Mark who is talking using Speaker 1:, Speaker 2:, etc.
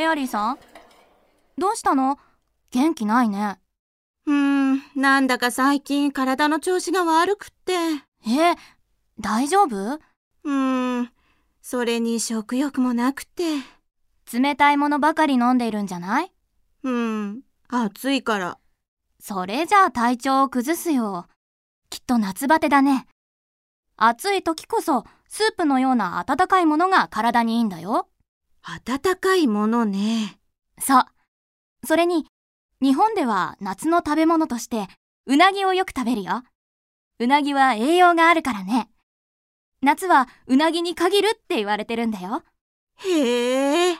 Speaker 1: フェアリーさん？どうしたの？元気ないね。
Speaker 2: うーん、なんだか最近体の調子が悪くって。
Speaker 1: え、大丈夫？う
Speaker 2: ーん、それに食欲もなくて。
Speaker 1: 冷たいものばかり飲んでいるんじゃない？
Speaker 2: うん、暑いから。
Speaker 1: それじゃあ体調を崩すよ。きっと夏バテだね。暑い時こそスープのような温かいものが体にいいんだよ。
Speaker 2: 温かいものね。
Speaker 1: そう。それに、日本では夏の食べ物として、うなぎをよく食べるよ。うなぎは栄養があるからね。夏はうなぎに限るって言われてるんだよ。
Speaker 2: へえ。